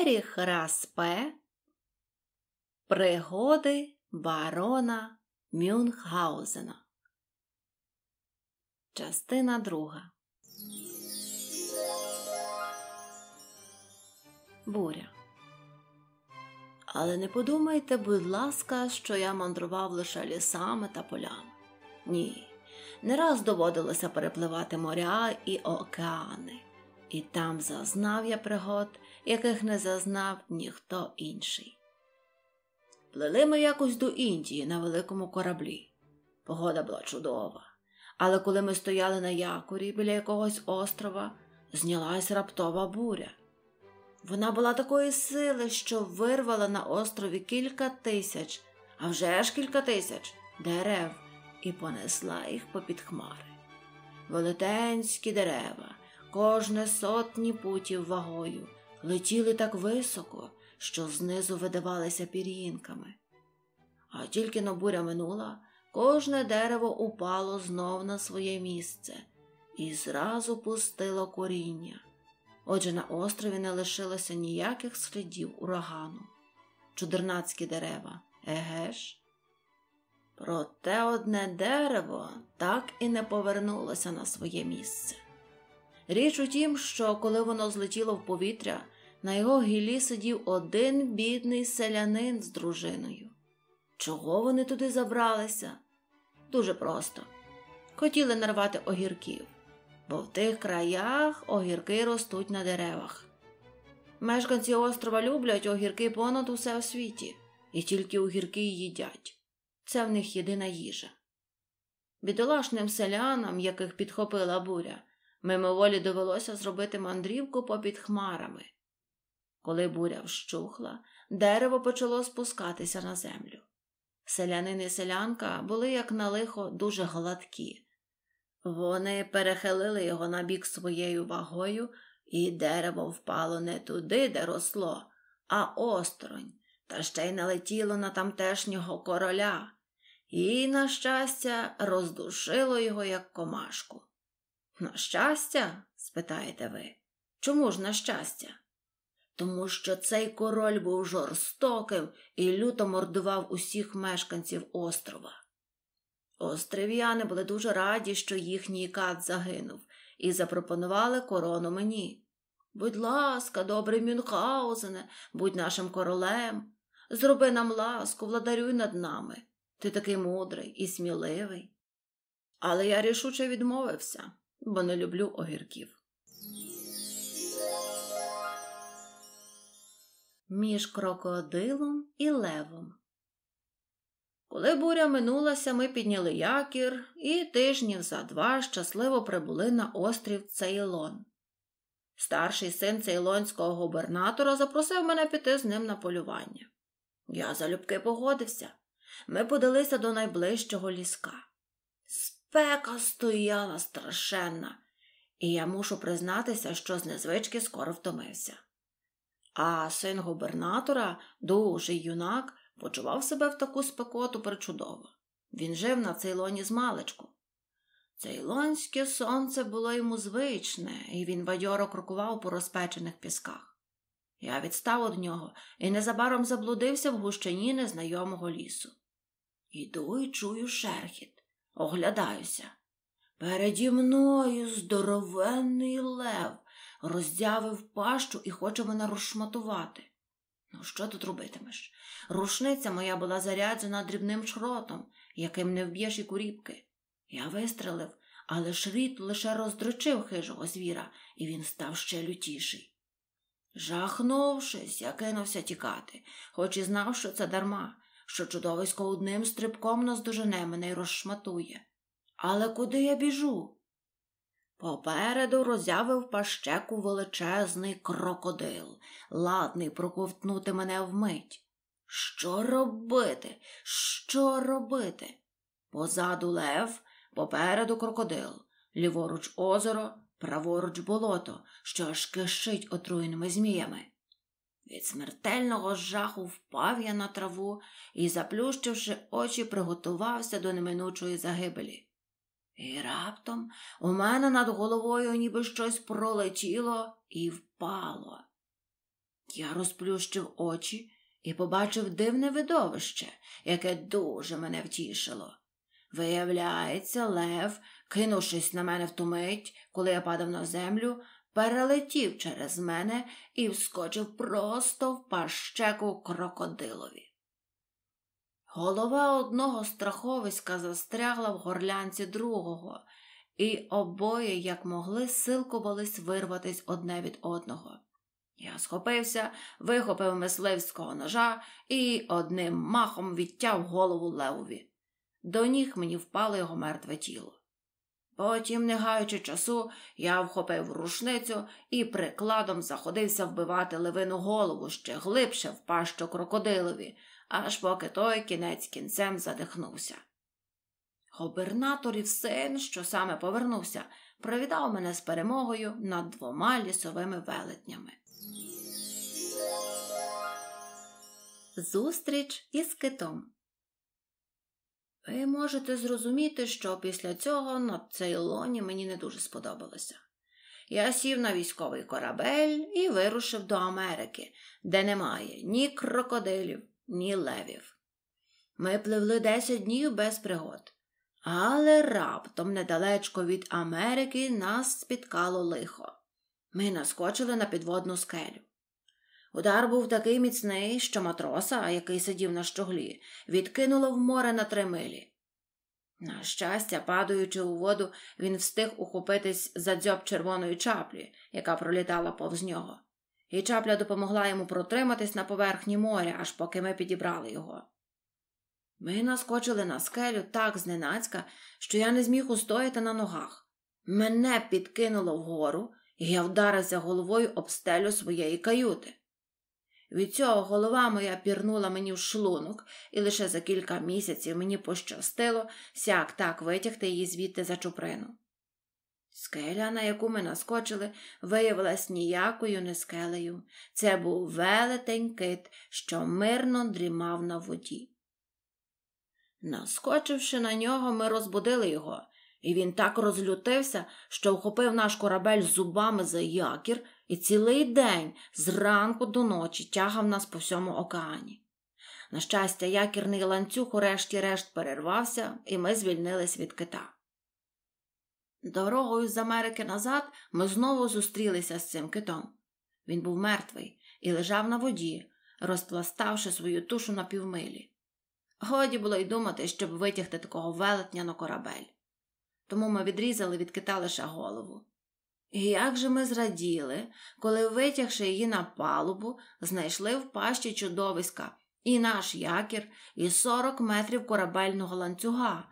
Еріх Распе Пригоди барона Мюнхгаузена. Частина друга. Буря. Але не подумайте, будь ласка, що я мандрував лише лісами та полями. Ні, не раз доводилося перепливати моря і океани, і там зазнав я пригод, яких не зазнав ніхто інший. Плили ми якось до Індії на великому кораблі. Погода була чудова, але коли ми стояли на якорі біля якогось острова, знялась раптова буря. Вона була такої сили, що вирвала на острові кілька тисяч, а вже ж кілька тисяч дерев і понесла їх попід хмари. Велетенські дерева, кожне сотні путів вагою, летіли так високо, що знизу видавалися пір'їнками. А тільки но буря минула, кожне дерево упало знов на своє місце і зразу пустило коріння. Отже, на острові не лишилося ніяких слідів урагану. Чудернацькі дерева, еге ж? Проте одне дерево так і не повернулося на своє місце. Річ у тім, що коли воно злетіло в повітря, на його гілі сидів один бідний селянин з дружиною. Чого вони туди забралися? Дуже просто. Хотіли нарвати огірків, бо в тих краях огірки ростуть на деревах. Мешканці острова люблять огірки понад усе у світі, і тільки огірки їдять. Це в них єдина їжа. Бідолашним селянам, яких підхопила буря, мимоволі довелося зробити мандрівку попід хмарами. Коли буря вщухла, дерево почало спускатися на землю. Селянин і селянка були, як на лихо, дуже гладкі. Вони перехилили його на бік своєю вагою, і дерево впало не туди, де росло, а осторонь, та ще й налетіло на тамтешнього короля, і, на щастя, роздушило його, як комашку. На щастя? спитаєте ви. Чому ж на щастя? Тому що цей король був жорстоким і люто мордував усіх мешканців острова. Острів'яни були дуже раді, що їхній кат загинув, і запропонували корону мені. Будь ласка, добрий Мюнхгаузене, будь нашим королем, зроби нам ласку, владарюй над нами. Ти такий мудрий і сміливий. Але я рішуче відмовився, бо не люблю огірків. Між крокодилом і левом. Коли буря минулася, ми підняли якір і тижнів за два щасливо прибули на острів Цейлон. Старший син цейлонського губернатора запросив мене піти з ним на полювання. Я залюбки погодився. Ми подалися до найближчого ліска. Спека стояла страшенна, і я мушу признатися, що з незвички скоро втомився. А син губернатора, дуже юнак, почував себе в таку спекоту причудово. Він жив на цейлоні з маличку. Цейлонське сонце було йому звичне, і він бадьоро крокував по розпечених пісках. Я відстав від нього і незабаром заблудився в гущині незнайомого лісу. Іду і чую шерхіт, оглядаюся. Переді мною здоровенний лев роздявив пащу і хоче мене розшматувати. Ну, що тут робитимеш? Рушниця моя була заряджена дрібним шротом, яким не вб'єш і куріпки. Я вистрелив, але шріт лише роздрочив хижого звіра, і він став ще лютіший. Жахнувшись, я кинувся тікати, хоч і знав, що це дарма, що чудовисько одним стрибком наздожене мене й розшматує. Але куди я біжу? Попереду роззявив пащеку величезний крокодил, ладний проковтнути мене вмить. Що робити? Що робити? Позаду лев, попереду крокодил, ліворуч озеро, праворуч болото, що аж кишить отруєними зміями. Від смертельного жаху впав я на траву і, заплющивши очі, приготувався до неминучої загибелі. І раптом у мене над головою ніби щось пролетіло і впало. Я розплющив очі і побачив дивне видовище, яке дуже мене втішило. Виявляється, Лев, кинувшись на мене в ту мить, коли я падав на землю, перелетів через мене і вскочив просто в пащеку крокодилові. Голова одного страховиська застрягла в горлянці другого, і обоє, як могли, силкувались вирватись одне від одного. Я схопився, вихопив мисливського ножа і одним махом відтяв голову левові. До ніг мені впало його мертве тіло. Потім, не гаючи часу, я вхопив рушницю і прикладом заходився вбивати левину голову ще глибше в пащу крокодилові, аж поки той кінець кінцем задихнувся. Губернаторів син, що саме повернувся, привітав мене з перемогою над двома лісовими велетнями. Зустріч із китом. Ви можете зрозуміти, що після цього на Цейлоні мені не дуже сподобалося. Я сів на військовий корабель і вирушив до Америки, де немає ні крокодилів, ні левів. Ми пливли десять днів без пригод, але раптом недалечко від Америки нас спіткало лихо. Ми наскочили на підводну скелю. Удар був такий міцний, що матроса, який сидів на щоглі, відкинуло в море на три милі. На щастя, падаючи у воду, він встиг ухопитись за дзьоб червоної чаплі, яка пролітала повз нього, і чапля допомогла йому протриматись на поверхні моря, аж поки ми підібрали його. Ми наскочили на скелю так зненацька, що я не зміг устояти на ногах. Мене підкинуло вгору, і я вдарився головою об стелю своєї каюти. Від цього голова моя пірнула мені в шлунок, і лише за кілька місяців мені пощастило сяк так витягти її звідти за чуприну. Скеля, на яку ми наскочили, виявилась ніякою не скелею. Це був велетень кит, що мирно дрімав на воді. Наскочивши на нього, ми розбудили його, і він так розлютився, що вхопив наш корабель зубами за якір і цілий день зранку до ночі тягав нас по всьому океані. На щастя, якірний ланцюг урешті-решт перервався, і ми звільнились від кита. Дорогою з Америки назад ми знову зустрілися з цим китом. Він був мертвий і лежав на воді, розпластавши свою тушу на півмилі. Годі було й думати, щоб витягти такого велетня на корабель. Тому ми відрізали від кита лише голову. І як же ми зраділи, коли, витягши її на палубу, знайшли в пащі чудовиська і наш якір, і сорок метрів корабельного ланцюга,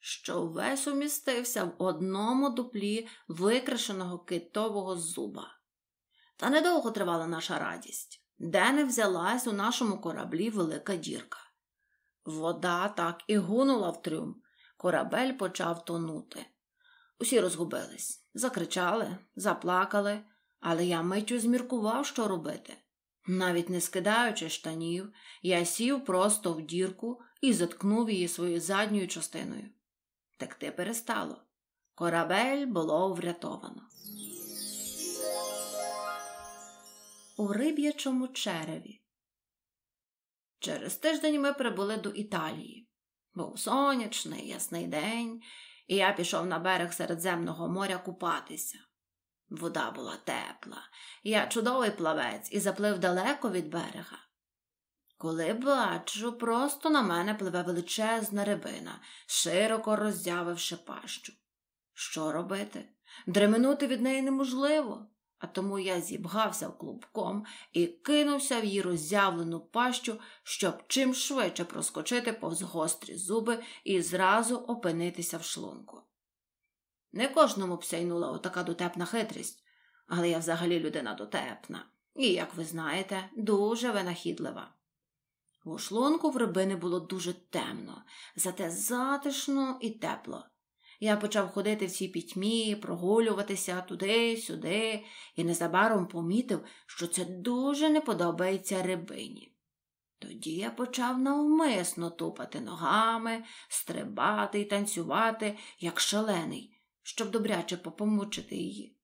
що весь умістився в одному дуплі викрашеного китового зуба. Та недовго тривала наша радість, де не взялась у нашому кораблі велика дірка. Вода так і гунула в трюм, корабель почав тонути. Усі розгубились, закричали, заплакали, але я миттю зміркував, що робити. Навіть не скидаючи штанів, я сів просто в дірку і заткнув її своєю задньою частиною. Текти перестало. Корабель було врятовано. У риб'ячому череві. Через тиждень ми прибули до Італії. Був сонячний, ясний день, і я пішов на берег Середземного моря купатися. Вода була тепла, я чудовий плавець і заплив далеко від берега. Коли бачу, просто на мене пливе величезна рибина, широко роззявивши пащу. Що робити? Дременути від неї неможливо а тому я зібгався клубком і кинувся в її роззявлену пащу, щоб чим швидше проскочити повз гострі зуби і зразу опинитися в шлунку. Не кожному б сяйнула отака дотепна хитрість, але я взагалі людина дотепна і, як ви знаєте, дуже винахідлива. У шлунку в рибини було дуже темно, зате затишно і тепло. Я почав ходити в цій пітьмі, прогулюватися туди-сюди, і незабаром помітив, що це дуже не подобається рибині. Тоді я почав навмисно тупати ногами, стрибати і танцювати, як шалений, щоб добряче попомучити її.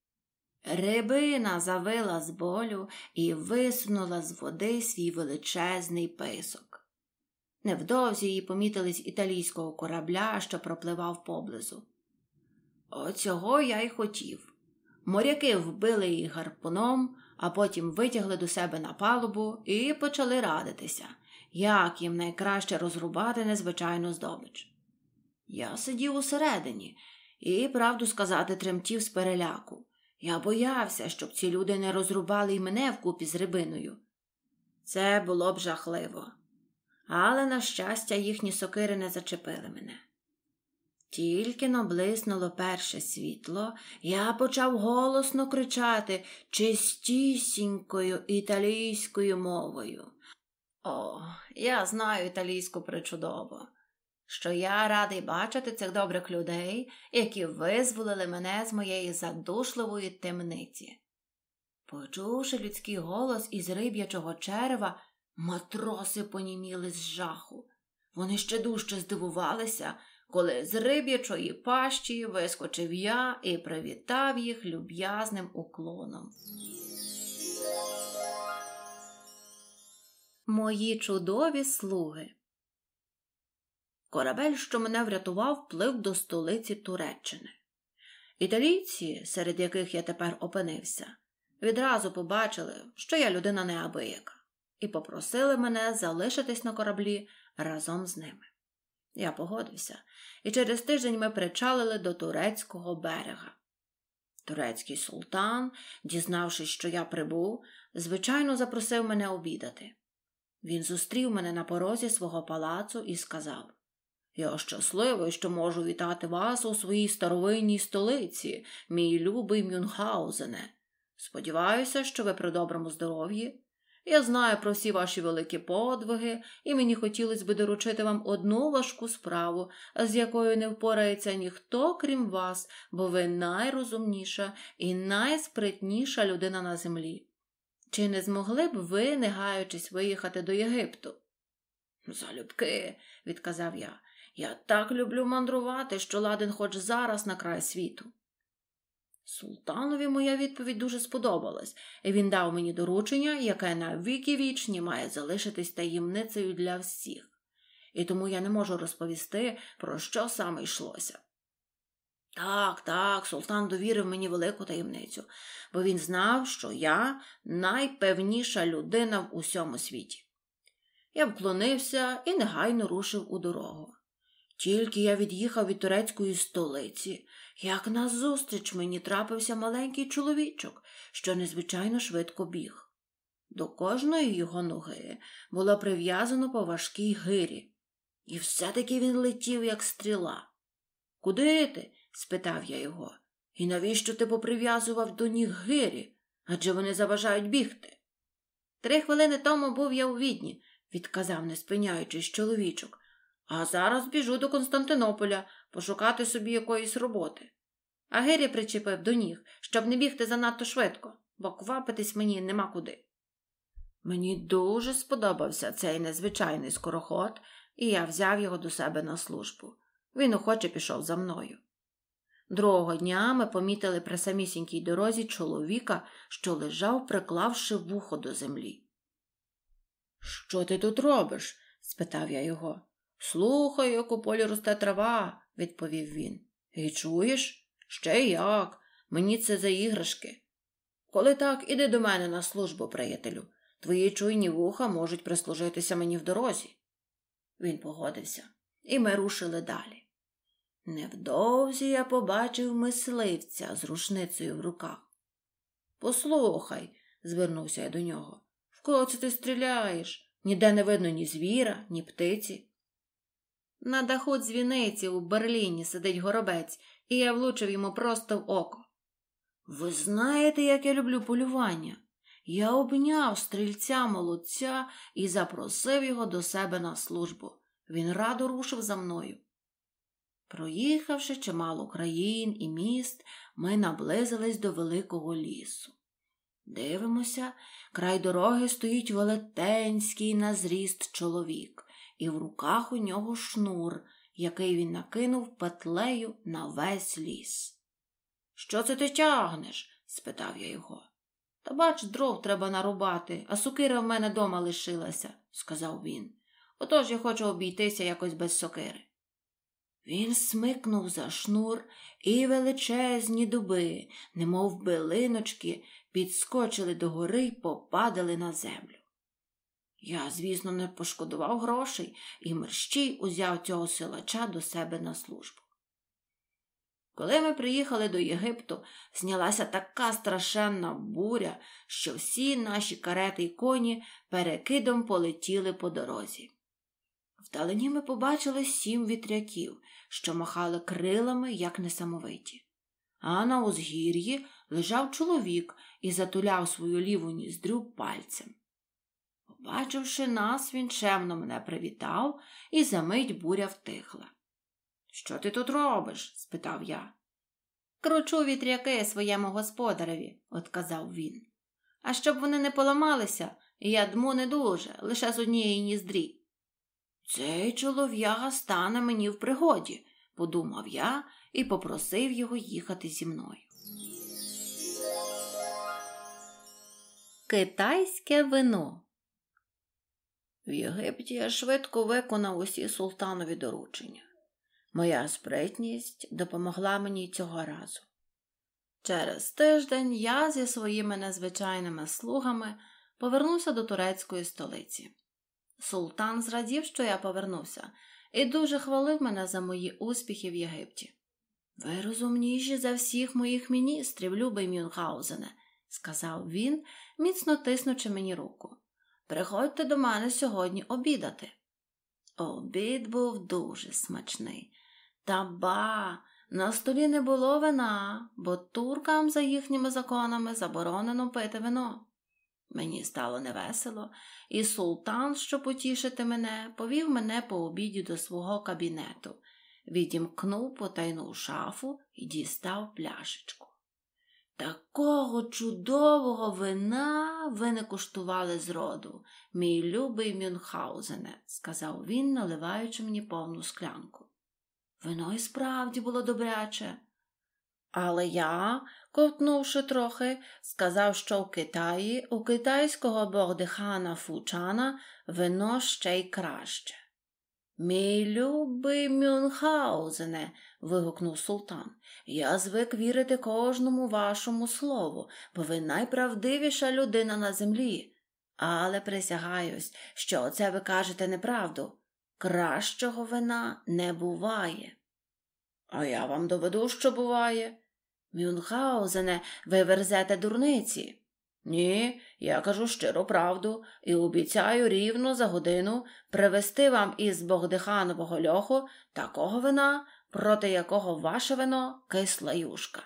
Рибина завила з болю і висунула з води свій величезний писок. Невдовзі її помітили з італійського корабля, що пропливав поблизу. Оцього я й хотів. Моряки вбили її гарпуном, а потім витягли до себе на палубу і почали радитися, як їм найкраще розрубати незвичайну здобич. Я сидів усередині і, правду сказати, тремтів з переляку. Я боявся, щоб ці люди не розрубали й мене вкупі з рибиною. Це було б жахливо, але, на щастя, їхні сокири не зачепили мене. Тільки наблиснуло перше світло, я почав голосно кричати чистісінькою італійською мовою. О, я знаю італійську причудово, що я радий бачити цих добрих людей, які визволили мене з моєї задушливої темниці. Почувши людський голос із риб'ячого черева, матроси поніміли з жаху. Вони ще дужче здивувалися коли з риб'ячої пащі вискочив я і привітав їх люб'язним уклоном. Мої чудові слуги. Корабель, що мене врятував, плив до столиці Туреччини. Італійці, серед яких я тепер опинився, відразу побачили, що я людина неабияка, і попросили мене залишитись на кораблі разом з ними. Я погодився, і через тиждень ми причалили до турецького берега. Турецький султан, дізнавшись, що я прибув, звичайно запросив мене обідати. Він зустрів мене на порозі свого палацу і сказав Я щасливий, що можу вітати вас у своїй старовинній столиці, мій любий Мюнхгаузене. Сподіваюся, що ви при доброму здоров'ї я знаю про всі ваші великі подвиги, і мені хотілося би доручити вам одну важку справу, з якою не впорається ніхто, крім вас, бо ви найрозумніша і найспритніша людина на землі. Чи не змогли б ви, не гаючись, виїхати до Єгипту? Залюбки, відказав я, я так люблю мандрувати, що ладен хоч зараз на край світу. Султанові моя відповідь дуже сподобалась, і він дав мені доручення, яке на віки вічні має залишитись таємницею для всіх, і тому я не можу розповісти, про що саме йшлося. Так, так, султан довірив мені велику таємницю, бо він знав, що я найпевніша людина в усьому світі. Я вклонився і негайно рушив у дорогу. Тільки я від'їхав від турецької столиці, як назустріч мені трапився маленький чоловічок, що незвичайно швидко біг. До кожної його ноги було прив'язано по важкій гирі, і все-таки він летів, як стріла. Куди ти? спитав я його. І навіщо ти поприв'язував до ніг гирі? Адже вони заважають бігти. Три хвилини тому був я у відні, відказав, не спиняючись чоловічок. А зараз біжу до Константинополя пошукати собі якоїсь роботи. А Гирі причепив до ніг, щоб не бігти занадто швидко, бо квапитись мені нема куди. Мені дуже сподобався цей незвичайний скороход, і я взяв його до себе на службу. Він охоче пішов за мною. Другого дня ми помітили при самісінькій дорозі чоловіка, що лежав, приклавши вухо до землі. Що ти тут робиш? спитав я його. Слухай, як у полі росте трава, відповів він. І чуєш? Ще як? Мені це за іграшки. Коли так, іди до мене на службу, приятелю. Твої чуйні вуха можуть прислужитися мені в дорозі. Він погодився, і ми рушили далі. Невдовзі я побачив мисливця з рушницею в руках. Послухай, звернувся я до нього, в кого це ти стріляєш? Ніде не видно ні звіра, ні птиці. На даху дзвіниці у Берліні сидить горобець, і я влучив йому просто в око. Ви знаєте, як я люблю полювання? Я обняв стрільця молодця і запросив його до себе на службу. Він радо рушив за мною. Проїхавши чимало країн і міст, ми наблизились до великого лісу. Дивимося, край дороги стоїть велетенський на зріст чоловік і в руках у нього шнур, який він накинув петлею на весь ліс. Що це ти тягнеш? спитав я його. Та бач, дров треба нарубати, а сокира в мене дома лишилася, сказав він. Отож я хочу обійтися якось без сокири. Він смикнув за шнур, і величезні дуби, немов билиночки, підскочили догори й попадали на землю. Я, звісно, не пошкодував грошей і мерщій узяв цього силача до себе на службу. Коли ми приїхали до Єгипту, знялася така страшенна буря, що всі наші карети й коні перекидом полетіли по дорозі. Вдалині ми побачили сім вітряків, що махали крилами, як несамовиті. А на узгір'ї лежав чоловік і затуляв свою ліву ніздрю пальцем. Побачивши нас, він чемно мене привітав, і за мить буря втихла. Що ти тут робиш? спитав я. Кручу вітряки своєму господареві, отказав він. А щоб вони не поламалися, я дму не дуже, лише з однієї ніздрі. Цей чолов'яга стане мені в пригоді, подумав я і попросив його їхати зі мною. Китайське вино. В Єгипті я швидко виконав усі султанові доручення. Моя спритність допомогла мені цього разу. Через тиждень я зі своїми незвичайними слугами повернувся до турецької столиці. Султан зрадів, що я повернувся, і дуже хвалив мене за мої успіхи в Єгипті. Ви розумніші за всіх моїх міністрів, любий Мюнхгаузене, сказав він, міцно тиснучи мені руку. Приходьте до мене сьогодні обідати. Обід був дуже смачний. Та ба, на столі не було вина, бо туркам за їхніми законами заборонено пити вино. Мені стало невесело, і султан, щоб потішити мене, повів мене по обіді до свого кабінету, відімкнув потайну шафу і дістав пляшечку. Такого чудового вина ви не куштували зроду, мій любий Мюнхгаузене, сказав він, наливаючи мені повну склянку. Вино і справді було добряче. Але я, ковтнувши трохи, сказав, що в Китаї у китайського бордихана Фучана вино ще й краще. Мій любий Мюнхгаузене, вигукнув султан, я звик вірити кожному вашому слову, бо ви найправдивіша людина на землі. Але присягаюсь, що оце ви кажете неправду. Кращого вина не буває. А я вам доведу, що буває. Мюнхгаузене, ви верзете дурниці. Ні, я кажу щиру правду і обіцяю рівно за годину привезти вам із Богдиханового льоху такого вина, проти якого ваше вино кисла юшка.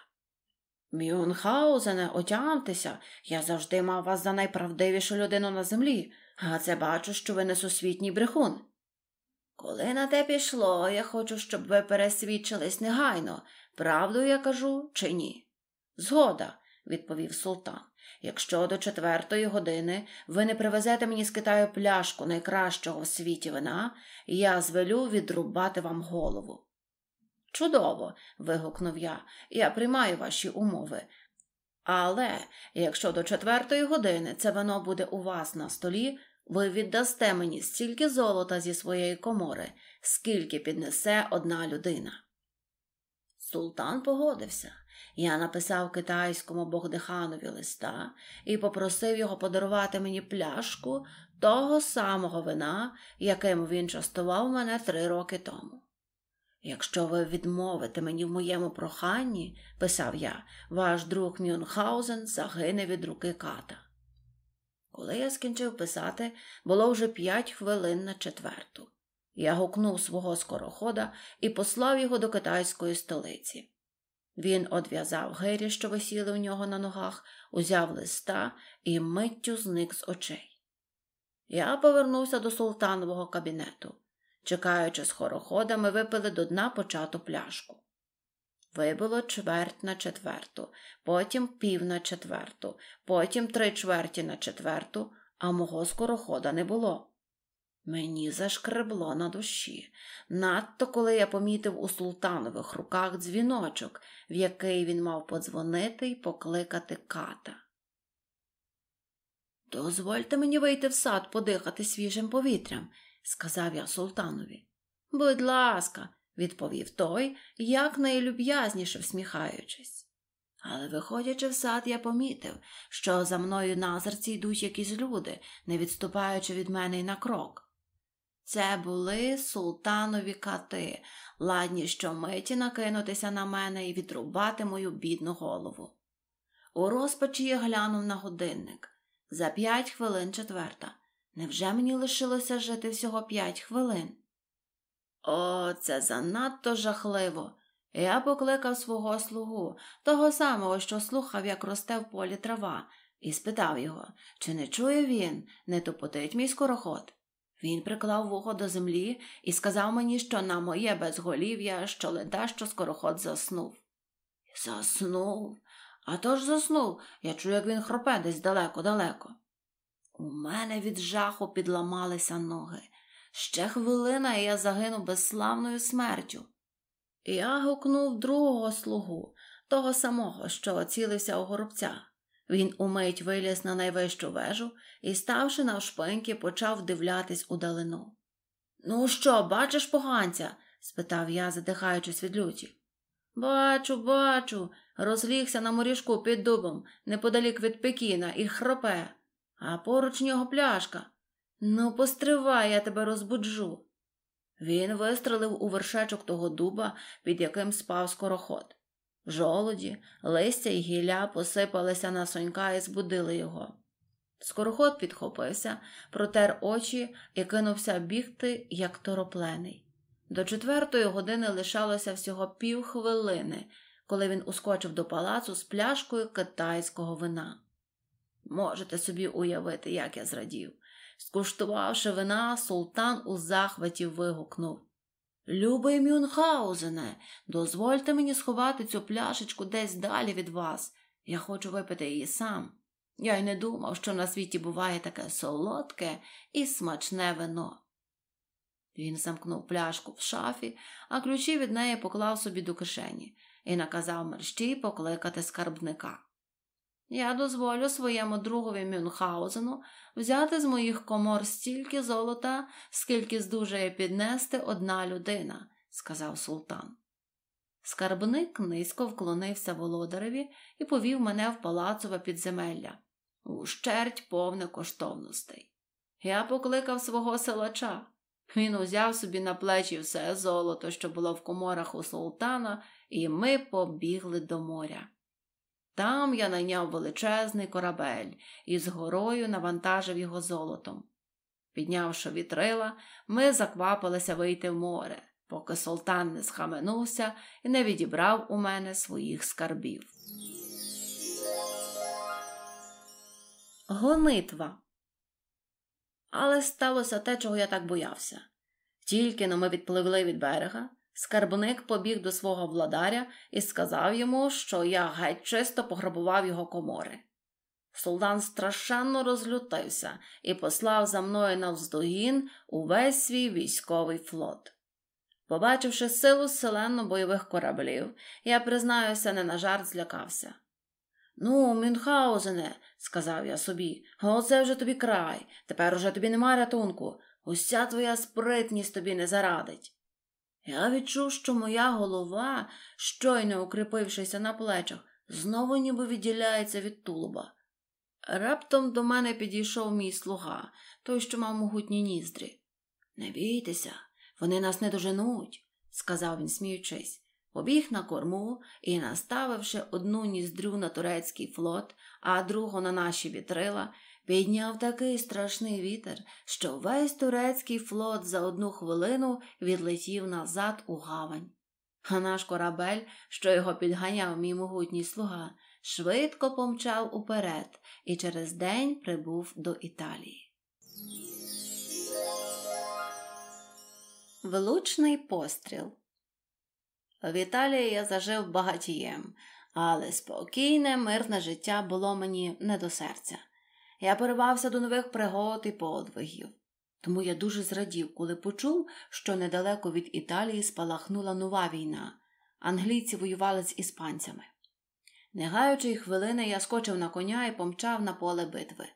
Мюнхгаузене, отямтеся, я завжди мав вас за найправдивішу людину на землі, а це бачу, що ви несусвітній брехун. Коли на те пішло, я хочу, щоб ви пересвідчились негайно, правду я кажу чи ні. Згода, відповів султан. Якщо до четвертої години ви не привезете мені з Китаю пляшку найкращого в світі вина, я звелю відрубати вам голову. Чудово. вигукнув я, я приймаю ваші умови. Але якщо до четвертої години це вино буде у вас на столі, ви віддасте мені стільки золота зі своєї комори, скільки піднесе одна людина. Султан погодився. Я написав китайському Богдиханові листа і попросив його подарувати мені пляшку того самого вина, яким він частував мене три роки тому. Якщо ви відмовите мені в моєму проханні, писав я, ваш друг Мюнхгаузен загине від руки ката. Коли я скінчив писати, було вже п'ять хвилин на четверту. Я гукнув свого скорохода і послав його до китайської столиці. Він одв'язав гирі, що висіли у нього на ногах, узяв листа і миттю зник з очей. Я повернувся до султанового кабінету. Чекаючи з хорохода, ми випили до дна почату пляшку. Вибило чверть на четверту, потім пів на четверту, потім три чверті на четверту, а мого скорохода не було. Мені зашкребло на душі, надто коли я помітив у султанових руках дзвіночок, в який він мав подзвонити і покликати ката. Дозвольте мені вийти в сад подихати свіжим повітрям, сказав я султанові. Будь ласка, відповів той, як найлюб'язніше всміхаючись. Але, виходячи в сад, я помітив, що за мною на йдуть якісь люди, не відступаючи від мене й на крок. Це були султанові кати, ладні щомиті накинутися на мене і відрубати мою бідну голову. У розпачі я глянув на годинник. За п'ять хвилин четверта. Невже мені лишилося жити всього п'ять хвилин? О, це занадто жахливо. Я покликав свого слугу, того самого, що слухав, як росте в полі трава, і спитав його, чи не чує він, не тупотить мій скороход. Він приклав вухо до землі і сказав мені, що на моє безголів'я, що леда, що скороход заснув. Заснув. А то ж заснув. Я чую, як він хропе десь далеко-далеко. У мене від жаху підламалися ноги. Ще хвилина, і я загину безславною смертю. Я гукнув другого слугу, того самого, що оцілився у горобця. Він умить виліз на найвищу вежу і, ставши навшпиньки, почав дивлятись удалину. Ну що, бачиш поганця? спитав я, задихаючись від люті. Бачу, бачу, розлігся на морішку під дубом, неподалік від Пекіна, і хропе, а поруч нього пляшка. Ну, постривай, я тебе розбуджу. Він вистрелив у вершечок того дуба, під яким спав скороход. Жолоді, листя й гілля посипалися на сонька і збудили його. Скороход підхопився, протер очі і кинувся бігти, як тороплений. До четвертої години лишалося всього півхвилини, коли він ускочив до палацу з пляшкою китайського вина. Можете собі уявити, як я зрадів. Скуштувавши вина, султан у захваті вигукнув Любий Мюнхгаузене, дозвольте мені сховати цю пляшечку десь далі від вас. Я хочу випити її сам. Я й не думав, що на світі буває таке солодке і смачне вино. Він замкнув пляшку в шафі, а ключі від неї поклав собі до кишені і наказав мерщій покликати скарбника. Я дозволю своєму другові Мюнхгаузену взяти з моїх комор стільки золота, скільки здужає піднести одна людина, сказав султан. Скарбник низько вклонився володареві і повів мене в палацове підземелля, ущерть повне коштовностей. Я покликав свого силача. Він узяв собі на плечі все золото, що було в коморах у султана, і ми побігли до моря. Там я найняв величезний корабель і з горою навантажив його золотом. Піднявши вітрила, ми заквапилися вийти в море, поки султан не схаменувся і не відібрав у мене своїх скарбів. Гонитва. Але сталося те, чого я так боявся. Тільки но ми відпливли від берега, Скарбник побіг до свого владаря і сказав йому, що я геть чисто пограбував його комори. Султан страшенно розлютився і послав за мною навздогін увесь свій військовий флот. Побачивши силу селенно бойових кораблів, я, признаюся, не на жарт злякався. Ну, Мюнхгаузене, сказав я собі, оце вже тобі край, тепер уже тобі нема рятунку, уся твоя спритність тобі не зарадить. Я відчув, що моя голова, щойно укріпившися на плечах, знову ніби відділяється від тулуба. Раптом до мене підійшов мій слуга, той, що мав могутні ніздрі. Не бійтеся, вони нас не доженуть, сказав він, сміючись. Побіг на корму і, наставивши одну ніздрю на турецький флот, а другу на наші вітрила, Підняв такий страшний вітер, що весь турецький флот за одну хвилину відлетів назад у гавань. А наш корабель, що його підганяв мій могутній слуга, швидко помчав уперед і через день прибув до Італії. Влучний постріл. В Італії я зажив багатієм, але спокійне, мирне життя було мені не до серця. Я поривався до нових пригод і подвигів. Тому я дуже зрадів, коли почув, що недалеко від Італії спалахнула нова війна. Англійці воювали з іспанцями. Не гаючи хвилини, я скочив на коня і помчав на поле битви.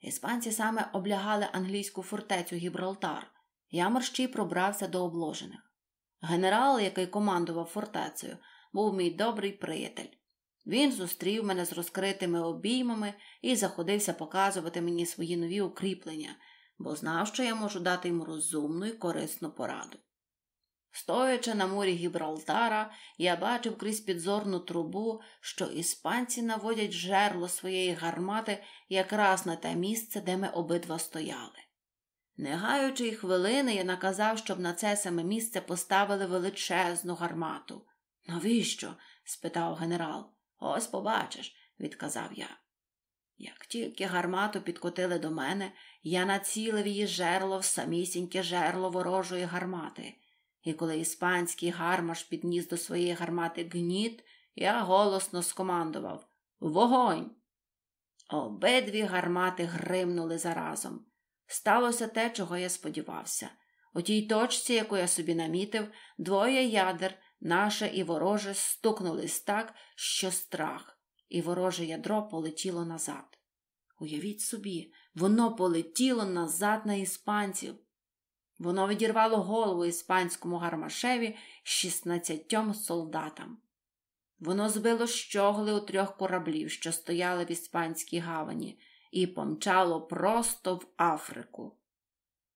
Іспанці саме облягали англійську фортецю Гібралтар. Я мерщій пробрався до обложених. Генерал, який командував фортецею, був мій добрий приятель. Він зустрів мене з розкритими обіймами і заходився показувати мені свої нові укріплення, бо знав, що я можу дати йому розумну і корисну пораду. Стоячи на морі Гібралтара, я бачив крізь підзорну трубу, що іспанці наводять жерло своєї гармати якраз на те місце, де ми обидва стояли. Не гаючи й хвилини, я наказав, щоб на це саме місце поставили величезну гармату. Навіщо? спитав генерал. Ось побачиш, відказав я. Як тільки гармату підкотили до мене, я націлив її жерло в самісіньке жерло ворожої гармати. І коли іспанський гармаш підніс до своєї гармати гніт, я голосно скомандував Вогонь! Обидві гармати гримнули заразом. Сталося те, чого я сподівався. У тій точці, яку я собі намітив, двоє ядер, наше і вороже, стукнулись так, що страх, і вороже ядро полетіло назад. Уявіть собі, воно полетіло назад на іспанців. Воно відірвало голову іспанському гармашеві шістнадцятьом солдатам. Воно збило щогли у трьох кораблів, що стояли в іспанській гавані, і помчало просто в Африку.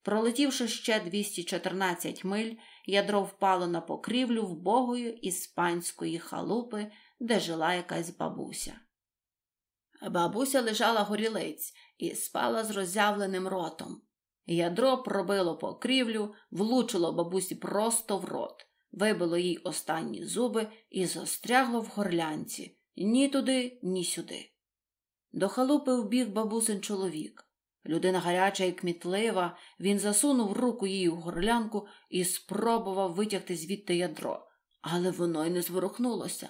Пролетівши ще 214 миль, ядро впало на покрівлю вбогої іспанської халупи, де жила якась бабуся. Бабуся лежала горілиць і спала з роззявленим ротом. Ядро пробило покрівлю, влучило бабусі просто в рот, вибило їй останні зуби і застрягло в горлянці ні туди, ні сюди. До халупи вбіг бабусин чоловік. Людина гаряча і кмітлива, він засунув руку їй в горлянку і спробував витягти звідти ядро, але воно й не зворухнулося.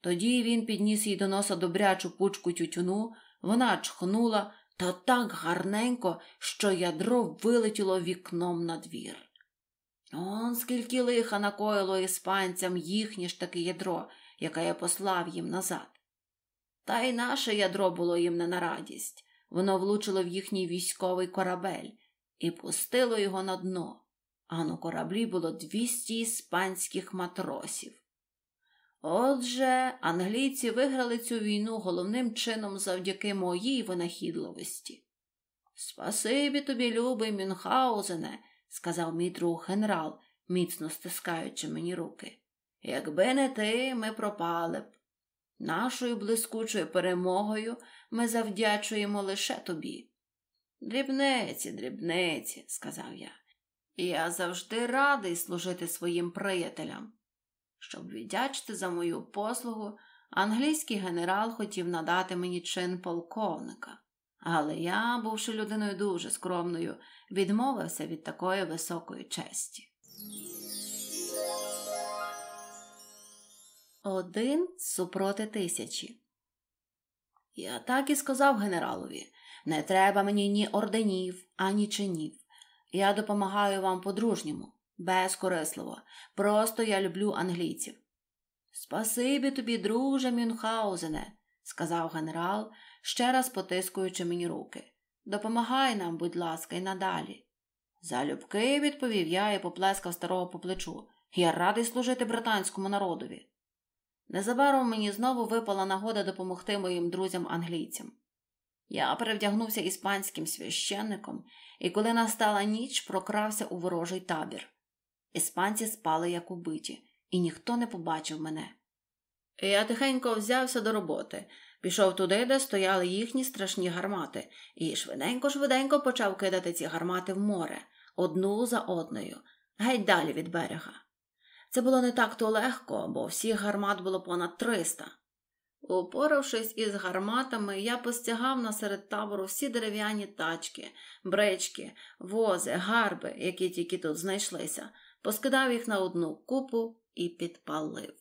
Тоді він підніс їй до носа добрячу пучку тютюну, вона чхнула та так гарненько, що ядро вилетіло вікном на двір. Он скільки лиха накоїло іспанцям їхнє ж таке ядро, яке я послав їм назад. Та й наше ядро було їм не на радість. Воно влучило в їхній військовий корабель і пустило його на дно, а на кораблі було двісті іспанських матросів. Отже, англійці виграли цю війну головним чином завдяки моїй винахідливості. Спасибі тобі, любий Мюнхгаузене, сказав мій друг генерал, міцно стискаючи мені руки. Якби не ти, ми пропали б. Нашою блискучою перемогою ми завдячуємо лише тобі. Дрібниці, дрібниці, сказав я. Я завжди радий служити своїм приятелям. Щоб віддячити за мою послугу, англійський генерал хотів надати мені чин полковника, але я, бувши людиною дуже скромною, відмовився від такої високої честі. Один супроти тисячі. Я так і сказав генералові не треба мені ні орденів, ані чинів. Я допомагаю вам по-дружньому, безкорисливо. Просто я люблю англійців. Спасибі тобі, друже Мюнхгаузене, сказав генерал, ще раз потискуючи мені руки. Допомагай нам, будь ласка, і надалі. Залюбки, відповів я і поплескав старого по плечу. Я радий служити британському народові. Незабаром мені знову випала нагода допомогти моїм друзям англійцям. Я перевдягнувся іспанським священником, і коли настала ніч, прокрався у ворожий табір. Іспанці спали, як убиті, і ніхто не побачив мене. Я тихенько взявся до роботи, пішов туди, де стояли їхні страшні гармати, і швиденько-швиденько почав кидати ці гармати в море, одну за одною, геть далі від берега. Це було не так то легко, бо всіх гармат було понад триста. Упоравшись із гарматами, я постягав насеред табору всі дерев'яні тачки, бречки, вози, гарби, які тільки тут знайшлися, поскидав їх на одну купу і підпалив.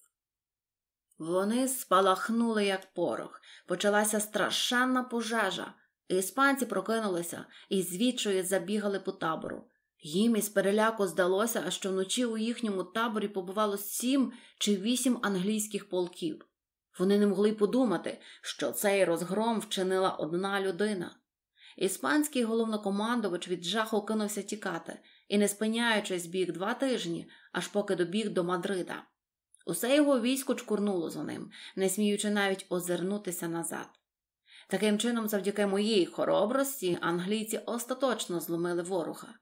Вони спалахнули, як порох, почалася страшенна пожежа, Іспанці прокинулися і звідчою забігали по табору. Їм із переляку здалося, що вночі у їхньому таборі побувало сім чи вісім англійських полків. Вони не могли подумати, що цей розгром вчинила одна людина. Іспанський головнокомандувач від жаху кинувся тікати і, не спиняючись, біг два тижні, аж поки добіг до Мадрида. Усе його військо чкурнуло за ним, не сміючи навіть озирнутися назад. Таким чином, завдяки моїй хоробрості, англійці остаточно зломили ворога.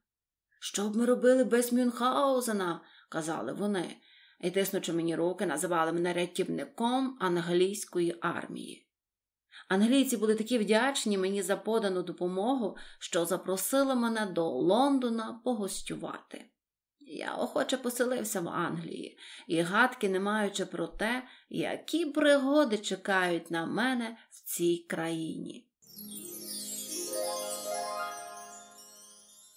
Що б ми робили без Мюнхгаузена?» – казали вони, і, тиснучи мені руки, називали мене рятівником англійської армії. Англійці були такі вдячні мені за подану допомогу, що запросили мене до Лондона погостювати. Я охоче поселився в Англії і гадки не маючи про те, які пригоди чекають на мене в цій країні.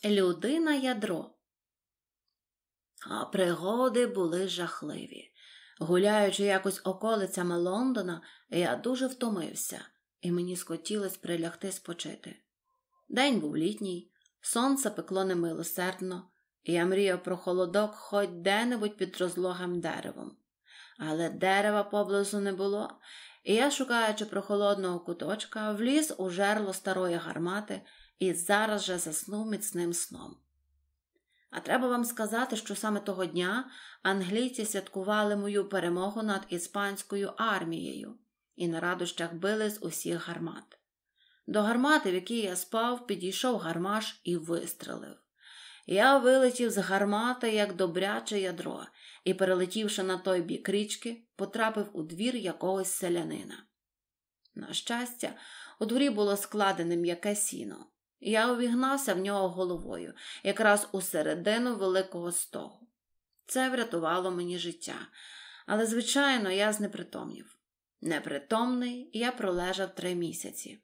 Людина ядро. А пригоди були жахливі. Гуляючи якось околицями Лондона, я дуже втомився, і мені скотілось прилягти спочити. День був літній, сонце пекло немилосердно, і я мріяв про холодок хоч де-небудь під розлогим деревом. Але дерева поблизу не було, і я, шукаючи прохолодного куточка, вліз у жерло старої гармати і зараз же заснув міцним сном. А треба вам сказати, що саме того дня англійці святкували мою перемогу над іспанською армією і на радощах били з усіх гармат. До гармати, в якій я спав, підійшов гармаш і вистрелив. Я вилетів з гармати, як добряче ядро, і, перелетівши на той бік річки, потрапив у двір якогось селянина. На щастя, у дворі було складене м'яке сіно. Я увігнався в нього головою, якраз у середину великого стогу. Це врятувало мені життя, але, звичайно, я знепритомнів. Непритомний я пролежав три місяці.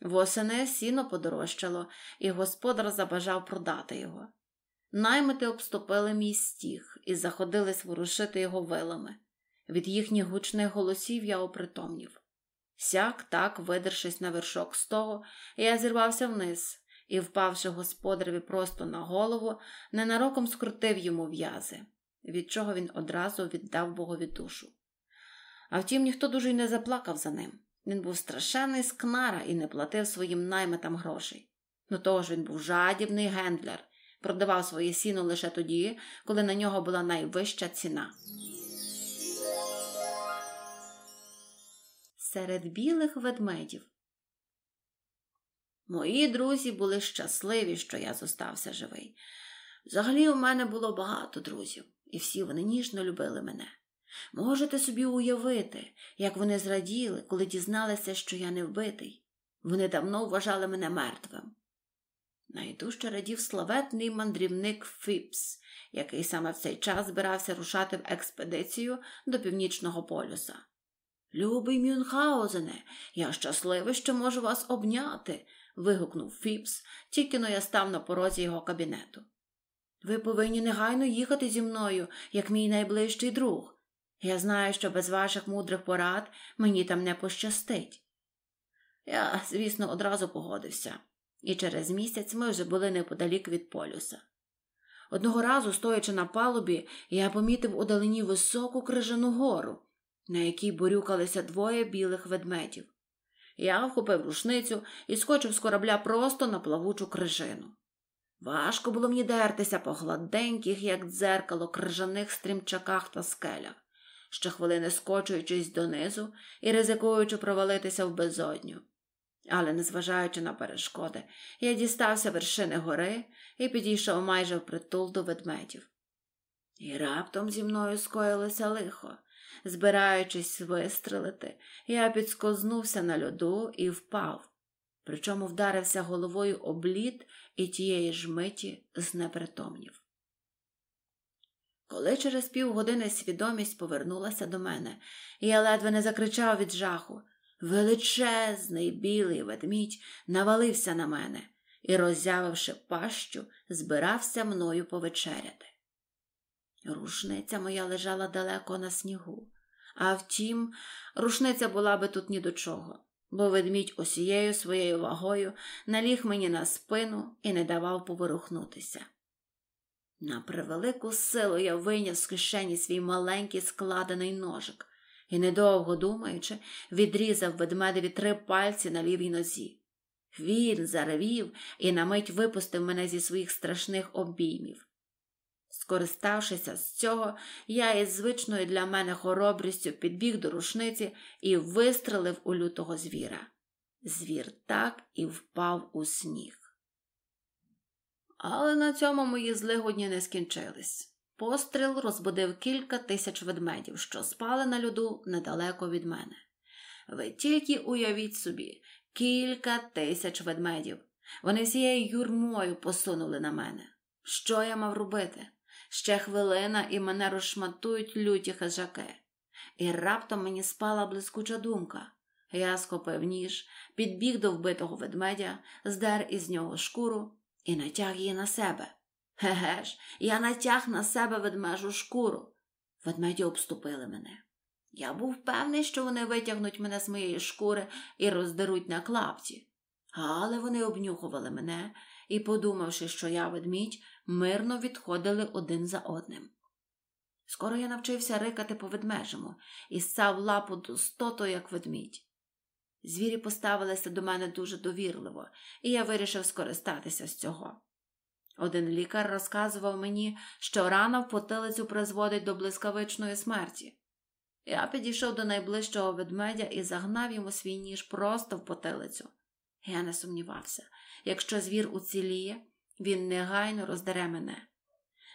Восени сіно подорожчало, і господар забажав продати його. Наймити обступили мій стіг і заходились ворушити його вилами. Від їхніх гучних голосів я опритомнів. Сяк так, видершись на вершок стогу, я зірвався вниз і, впавши господареві просто на голову, ненароком скрутив йому в'язи, від чого він одразу віддав Богові душу. А втім, ніхто дуже й не заплакав за ним. Він був страшенний скнара і не платив своїм наймитам грошей. До того ж він був жадібний гендлер, продавав своє сіно лише тоді, коли на нього була найвища ціна. Серед білих ведмедів. Мої друзі були щасливі, що я зостався живий. Взагалі у мене було багато друзів, і всі вони ніжно любили мене. Можете собі уявити, як вони зраділи, коли дізналися, що я не вбитий. Вони давно вважали мене мертвим. Найдужче радів славетний мандрівник Фіпс, який саме в цей час збирався рушати в експедицію до північного полюса. Любий Мюнхгаузене, я щасливий, що можу вас обняти. вигукнув Фіпс, тільки-но я став на порозі його кабінету. Ви повинні негайно їхати зі мною, як мій найближчий друг. Я знаю, що без ваших мудрих порад мені там не пощастить. Я, звісно, одразу погодився, і через місяць ми вже були неподалік від полюса. Одного разу, стоячи на палубі, я помітив удалині високу крижану гору, на якій борюкалися двоє білих ведмедів. Я вхопив рушницю і скочив з корабля просто на плавучу крижину. Важко було мені дертися по гладеньких, як дзеркало, крижаних стрімчаках та скелях щохвилини скочуючись донизу і ризикуючи провалитися в безодню. Але, незважаючи на перешкоди, я дістався вершини гори і підійшов майже впритул до ведмедів. І раптом зі мною скоїлося лихо. Збираючись вистрелити, я підскознувся на льоду і впав, причому вдарився головою об лід і тієї ж миті знепритомнів. Коли через півгодини свідомість повернулася до мене, я ледве не закричав від жаху. Величезний білий ведмідь навалився на мене і, роззявивши пащу, збирався мною повечеряти. Рушниця моя лежала далеко на снігу, а втім, рушниця була би тут ні до чого. бо ведмідь усією своєю вагою наліг мені на спину і не давав поворухнутися. На превелику силу я вийняв з кишені свій маленький складений ножик і, недовго думаючи, відрізав ведмедеві три пальці на лівій нозі. Він заревів і на мить випустив мене зі своїх страшних обіймів. Скориставшися з цього, я із звичною для мене хоробрістю підбіг до рушниці і вистрелив у лютого звіра. Звір так і впав у сніг. Але на цьому мої злигодні не скінчились. Постріл розбудив кілька тисяч ведмедів, що спали на льоду недалеко від мене. Ви тільки уявіть собі, кілька тисяч ведмедів. Вони всією юрмою посунули на мене. Що я мав робити? Ще хвилина і мене розшматують люті хижаки. І раптом мені спала блискуча думка. Я схопив ніж, підбіг до вбитого ведмедя, здер із нього шкуру і натяг її на себе. Геге ж, я натяг на себе ведмежу шкуру. Ведмеді обступили мене. Я був певний, що вони витягнуть мене з моєї шкури і роздеруть на клапті. Але вони обнюхували мене і, подумавши, що я ведмідь, мирно відходили один за одним. Скоро я навчився рикати по ведмежому і ссав лапу достото, як ведмідь. Звірі поставилися до мене дуже довірливо, і я вирішив скористатися з цього. Один лікар розказував мені, що рана в потилицю призводить до блискавичної смерті. Я підійшов до найближчого ведмедя і загнав йому свій ніж просто в потилицю. Я не сумнівався якщо звір уціліє, він негайно роздере мене.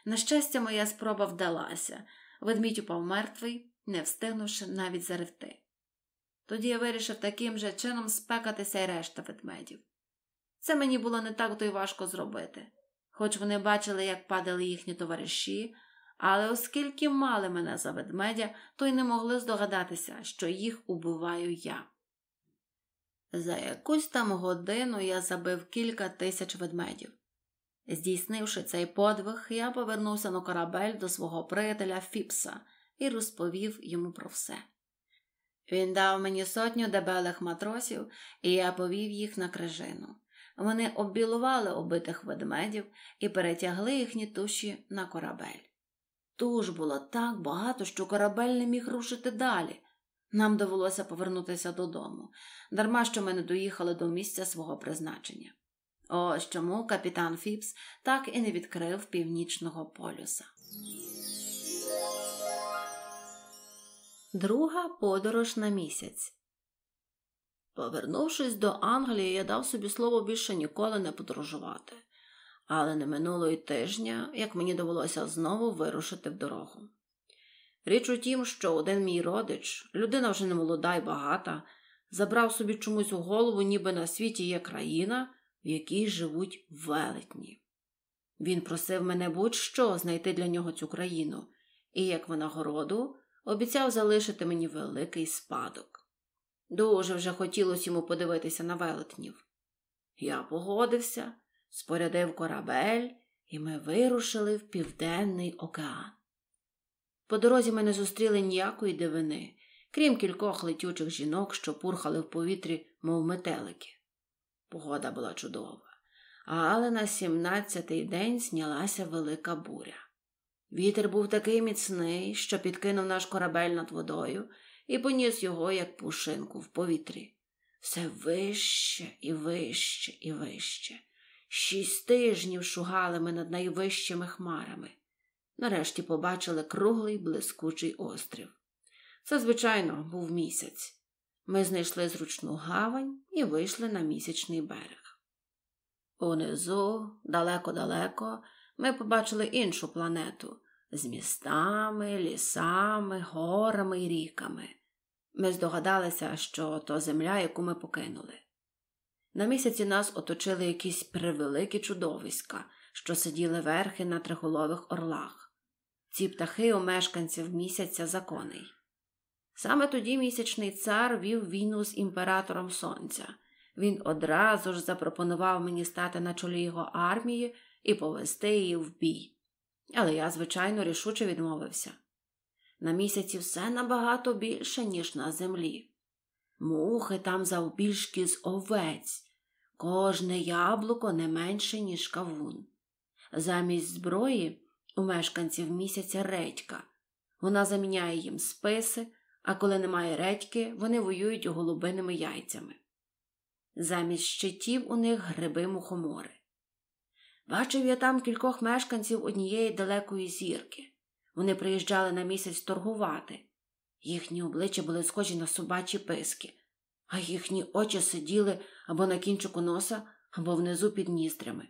На щастя, моя спроба вдалася. Ведмідь упав мертвий, не встигнувши навіть заревти. Тоді я вирішив таким же чином спекатися й решта ведмедів. Це мені було не так то й важко зробити, хоч вони бачили, як падали їхні товариші, але оскільки мали мене за ведмедя, то й не могли здогадатися, що їх убиваю я. За якусь там годину я забив кілька тисяч ведмедів. Здійснивши цей подвиг, я повернувся на корабель до свого приятеля Фіпса і розповів йому про все. Він дав мені сотню дебелих матросів, і я повів їх на крижину. Вони оббілували убитих ведмедів і перетягли їхні туші на корабель. Туж було так багато, що корабель не міг рушити далі. Нам довелося повернутися додому, дарма що ми не доїхали до місця свого призначення. Ось чому капітан Фіпс так і не відкрив північного полюса. Друга подорож на місяць. Повернувшись до Англії, я дав собі слово більше ніколи не подорожувати, але не минуло й тижня, як мені довелося знову вирушити в дорогу. Річ у тім, що один мій родич, людина вже не молода й багата, забрав собі чомусь у голову, ніби на світі є країна, в якій живуть велетні. Він просив мене будь-що знайти для нього цю країну, і, як винагороду, обіцяв залишити мені великий спадок. Дуже вже хотілося йому подивитися на велетнів. Я погодився, спорядив корабель, і ми вирушили в Південний океан. По дорозі ми не зустріли ніякої дивини, крім кількох летючих жінок, що пурхали в повітрі, мов метелики. Погода була чудова, але на сімнадцятий день знялася велика буря. Вітер був такий міцний, що підкинув наш корабель над водою і поніс його, як пушинку, в повітрі. Все вище і вище і вище. Шість тижнів шугали ми над найвищими хмарами. Нарешті побачили круглий блискучий острів. Це, звичайно, був місяць. Ми знайшли зручну гавань і вийшли на місячний берег. Унизу, далеко-далеко, ми побачили іншу планету з містами, лісами, горами і ріками. Ми здогадалися, що то земля, яку ми покинули. На місяці нас оточили якісь превеликі чудовиська, що сиділи верхи на триголових орлах. Ці птахи у мешканців місяця законний. Саме тоді місячний цар вів війну з імператором Сонця. Він одразу ж запропонував мені стати на чолі його армії і повести її в бій. Але я, звичайно, рішуче відмовився. На місяці все набагато більше, ніж на землі. Мухи там завбільшки з овець, кожне яблуко не менше, ніж кавун. Замість зброї у мешканців місяця редька. Вона заміняє їм списи, а коли немає редьки, вони воюють голубиними яйцями. Замість щитів у них гриби мухомори. Бачив я там кількох мешканців однієї далекої зірки. Вони приїжджали на місяць торгувати. Їхні обличчя були схожі на собачі писки, а їхні очі сиділи або на кінчику носа, або внизу під ністрями.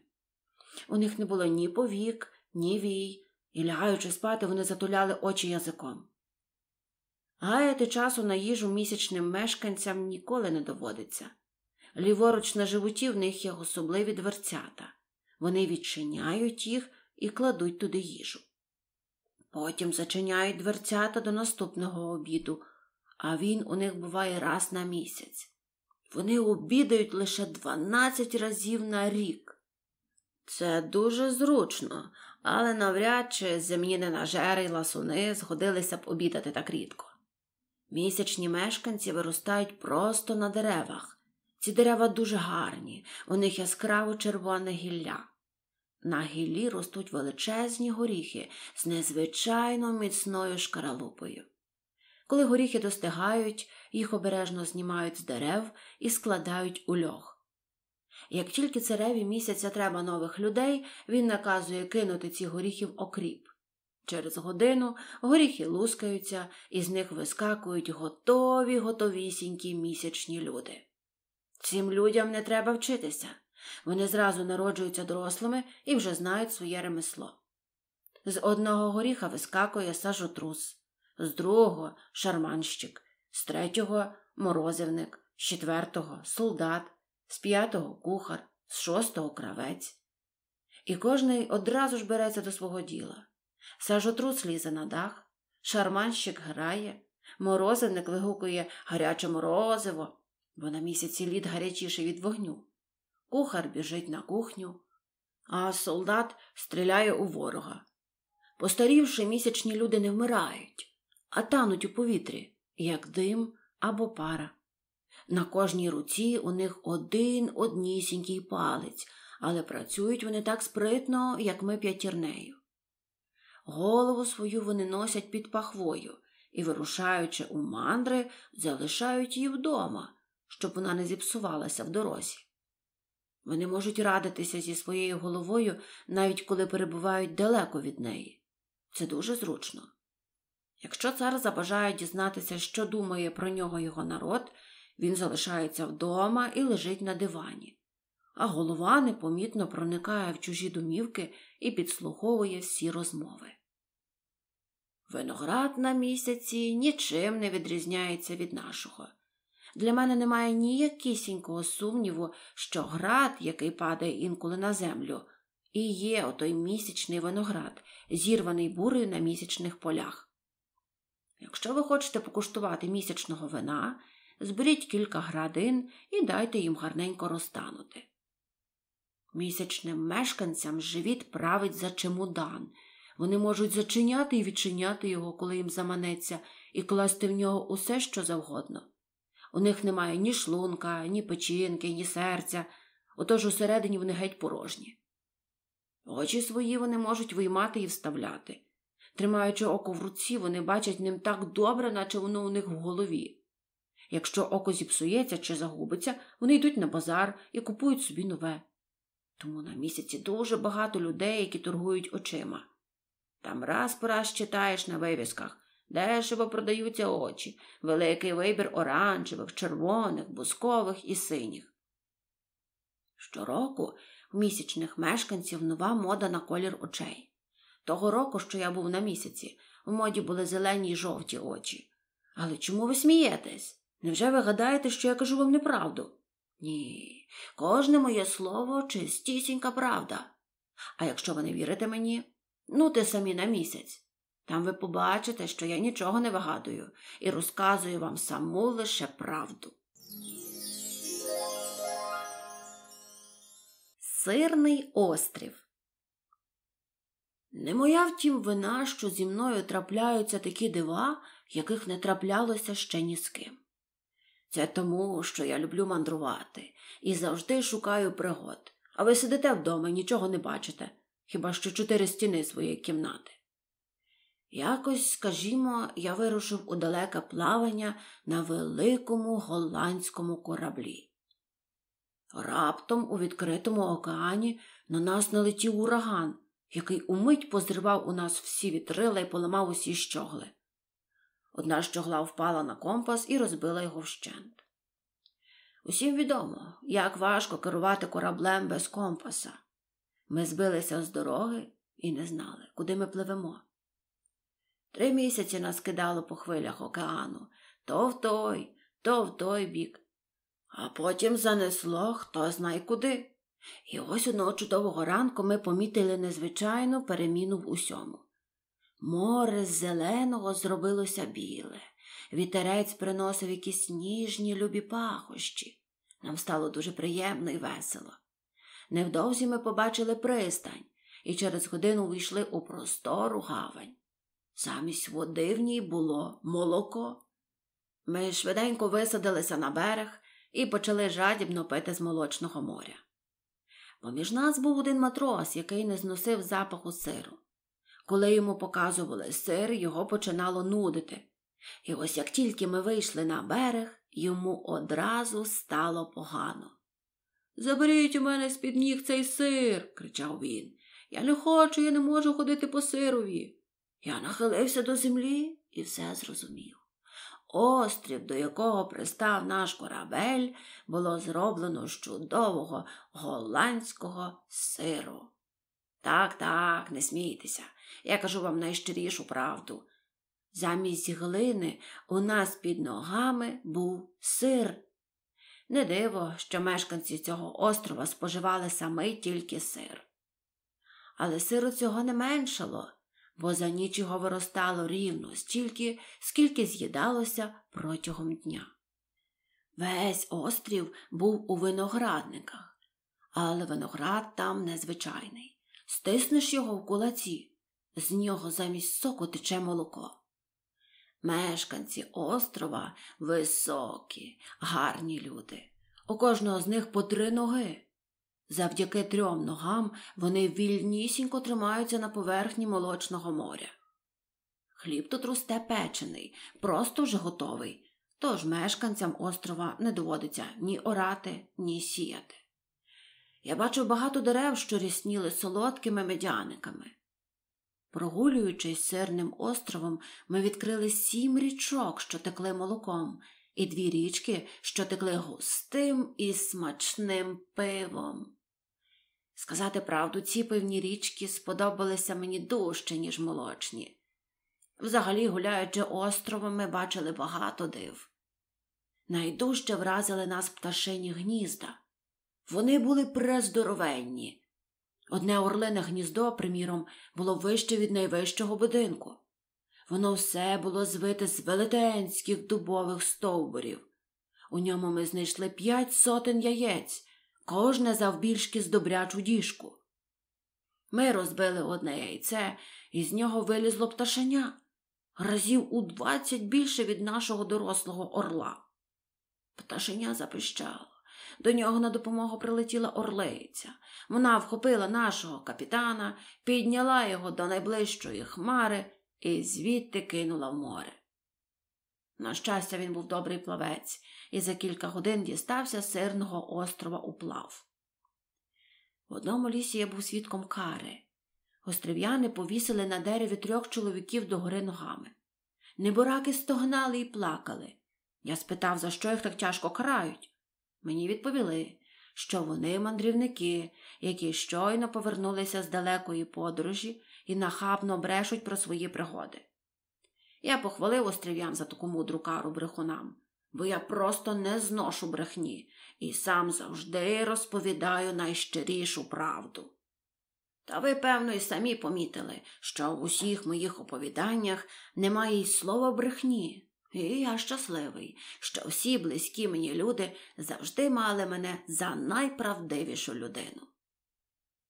У них не було ні повік, ні вій, і, лягаючи спати, вони затуляли очі язиком. Гаяти часу на їжу місячним мешканцям ніколи не доводиться. Ліворуч на животі в них є особливі дверцята. Вони відчиняють їх і кладуть туди їжу. Потім зачиняють дверцята до наступного обіду, а він у них буває раз на місяць. Вони обідають лише 12 разів на рік. Це дуже зручно, але навряд чи земні ненажери й ласуни згодилися б обідати так рідко. Місячні мешканці виростають просто на деревах. Ці дерева дуже гарні, у них яскраво червоне гілля. На гіллі ростуть величезні горіхи з незвичайно міцною шкаралупою. Коли горіхи достигають, їх обережно знімають з дерев і складають у льох. Як тільки цареві місяця треба нових людей, він наказує кинути ці горіхи в окріп. Через годину горіхи лускаються, і з них вискакують готові готовісінькі місячні люди. Цим людям не треба вчитися. Вони зразу народжуються дорослими і вже знають своє ремесло. З одного горіха вискакує сажотрус, з другого шарманщик, з третього морозивник, з четвертого солдат, з п'ятого кухар, з шостого кравець. І кожний одразу ж береться до свого діла. Сажотрус лізе на дах, шарманщик грає, морозивник вигукує гаряче морозиво, бо на місяці лід гарячіший від вогню. Кухар біжить на кухню, а солдат стріляє у ворога. Постарівши, місячні люди не вмирають, а тануть у повітрі, як дим або пара. На кожній руці у них один однісінький палець, але працюють вони так спритно, як ми п'ятірнею. Голову свою вони носять під пахвою і, вирушаючи у мандри, залишають її вдома, щоб вона не зіпсувалася в дорозі. Вони можуть радитися зі своєю головою, навіть коли перебувають далеко від неї. Це дуже зручно. Якщо цар забажає дізнатися, що думає про нього його народ, він залишається вдома і лежить на дивані, а голова непомітно проникає в чужі домівки і підслуховує всі розмови. Виноград на місяці нічим не відрізняється від нашого. Для мене немає ніякісінького сумніву, що град, який падає інколи на землю, і є отой місячний виноград, зірваний бурею на місячних полях. Якщо ви хочете покуштувати місячного вина, зберіть кілька градин і дайте їм гарненько розтанути. Місячним мешканцям живіт править за чемудан. Вони можуть зачиняти і відчиняти його, коли їм заманеться, і класти в нього усе, що завгодно. У них немає ні шлунка, ні печінки, ні серця, отож усередині вони геть порожні. Очі свої вони можуть виймати і вставляти. Тримаючи око в руці, вони бачать ним так добре, наче воно у них в голові. Якщо око зіпсується чи загубиться, вони йдуть на базар і купують собі нове. Тому на місяці дуже багато людей, які торгують очима. Там раз по раз читаєш на вивісках Дешево продаються очі, великий вибір оранжевих, червоних, бускових і синіх. Щороку в місячних мешканців нова мода на колір очей. Того року, що я був на місяці, у моді були зелені й жовті очі. Але чому ви смієтесь? Невже ви гадаєте, що я кажу вам неправду? Ні, кожне моє слово чистісінька правда. А якщо ви не вірите мені, ну ти самі на місяць. Там ви побачите, що я нічого не вигадую і розказую вам саму лише правду. Сирний острів. Не моя втім вина, що зі мною трапляються такі дива, яких не траплялося ще ні з ким. Це тому, що я люблю мандрувати і завжди шукаю пригод. А ви сидите вдома і нічого не бачите, хіба що чотири стіни своєї кімнати. Якось, скажімо, я вирушив у далеке плавання на великому голландському кораблі. Раптом у відкритому океані на нас налетів ураган, який умить позривав у нас всі вітрила і поламав усі щогли. Одна щогла впала на компас і розбила його вщент. Усім відомо, як важко керувати кораблем без компаса. Ми збилися з дороги і не знали, куди ми пливемо. Три місяці нас кидало по хвилях океану то в той, то в той бік, а потім занесло хто знає куди. І ось одного чудового ранку ми помітили незвичайну переміну в усьому. Море з зеленого зробилося біле, вітерець приносив якісь ніжні любі пахощі. Нам стало дуже приємно і весело. Невдовзі ми побачили пристань і через годину вийшли у простору гавань. Замість води в ній було молоко. Ми швиденько висадилися на берег і почали жадібно пити з молочного моря. Поміж нас був один матрос, який не зносив запаху сиру. Коли йому показували сир, його починало нудити. І ось як тільки ми вийшли на берег, йому одразу стало погано. Заберіть у мене з під ніг цей сир, кричав він. Я не хочу, я не можу ходити по сирові. Я нахилився до землі і все зрозумів. Острів, до якого пристав наш корабель, було зроблено з чудового голландського сиру. Так, так, не смійтеся, я кажу вам найщирішу правду. Замість глини у нас під ногами був сир. Не диво, що мешканці цього острова споживали саме тільки сир. Але сиру цього не меншало бо за ніч його виростало рівно стільки, скільки з'їдалося протягом дня. Весь острів був у виноградниках, але виноград там незвичайний. Стиснеш його в кулаці, з нього замість соку тече молоко. Мешканці острова високі, гарні люди. У кожного з них по три ноги. Завдяки трьом ногам вони вільнісінько тримаються на поверхні молочного моря. Хліб тут росте печений, просто вже готовий, тож мешканцям острова не доводиться ні орати, ні сіяти. Я бачив багато дерев, що рісніли солодкими медяниками. Прогулюючись сирним островом, ми відкрили сім річок, що текли молоком, і дві річки, що текли густим і смачним пивом. Сказати правду, ці пивні річки сподобалися мені дужче, ніж молочні. Взагалі, гуляючи островом, ми бачили багато див. Найдужче вразили нас пташині гнізда. Вони були прездоровенні. Одне орлине гніздо, приміром, було вище від найвищого будинку. Воно все було звите з велетенських дубових стовбурів. У ньому ми знайшли п'ять сотень яєць кожне завбільшки з добрячу діжку. Ми розбили одне яйце, і з нього вилізло пташеня, разів у двадцять більше від нашого дорослого орла. Пташеня запищало. До нього на допомогу прилетіла орлиця. Вона вхопила нашого капітана, підняла його до найближчої хмари і звідти кинула в море. На щастя, він був добрий плавець і за кілька годин дістався сирного острова уплав. В одному лісі я був свідком кари. Острів'яни повісили на дереві трьох чоловіків догори ногами. Небораки стогнали і плакали. Я спитав, за що їх так тяжко карають. Мені відповіли, що вони мандрівники, які щойно повернулися з далекої подорожі і нахабно брешуть про свої пригоди. Я похвалив острів'ям за таку мудру кару брехунам, бо я просто не зношу брехні і сам завжди розповідаю найщирішу правду. Та ви, певно, і самі помітили, що в усіх моїх оповіданнях немає й слова брехні, і я щасливий, що всі близькі мені люди завжди мали мене за найправдивішу людину.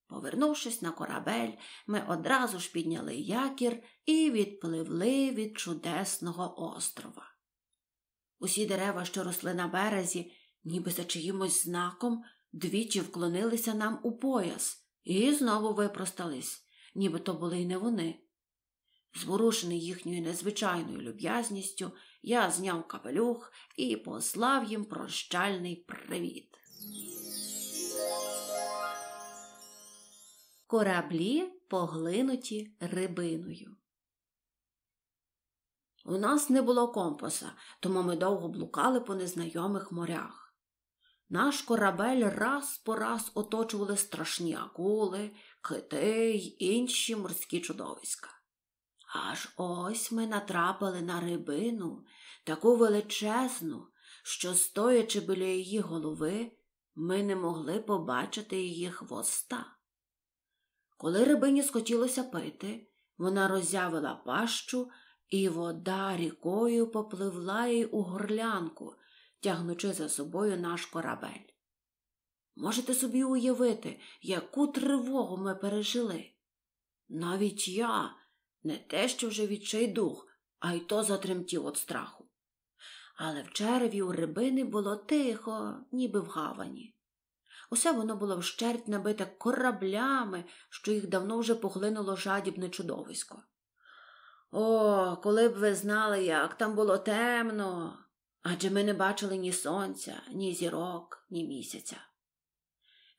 Повернувшись на корабель, ми одразу ж підняли якір і відпливли від чудесного острова. Усі дерева, що росли на березі, ніби за чиїмось знаком, двічі вклонилися нам у пояс і знову випростались, ніби то були й не вони. Зворушений їхньою незвичайною люб'язністю, я зняв капелюх і послав їм прощальний привіт. Кораблі поглинуті рибиною. У нас не було компаса, тому ми довго блукали по незнайомих морях. Наш корабель раз по раз оточували страшні акули, кити й інші морські чудовиська. Аж ось ми натрапили на рибину, таку величезну, що, стоячи біля її голови, ми не могли побачити її хвоста. Коли рибині схотілося пити, вона роззявила пащу, і вода рікою попливла їй у горлянку, тягнучи за собою наш корабель. Можете собі уявити, яку тривогу ми пережили? Навіть я, не те, що вже відчайдух, а й то затремтів від страху. Але в череві у рибини було тихо, ніби в гавані. Усе воно було вщерть набите кораблями, що їх давно вже поглинуло жадібне чудовисько. О, коли б ви знали, як там було темно, адже ми не бачили ні сонця, ні зірок, ні місяця.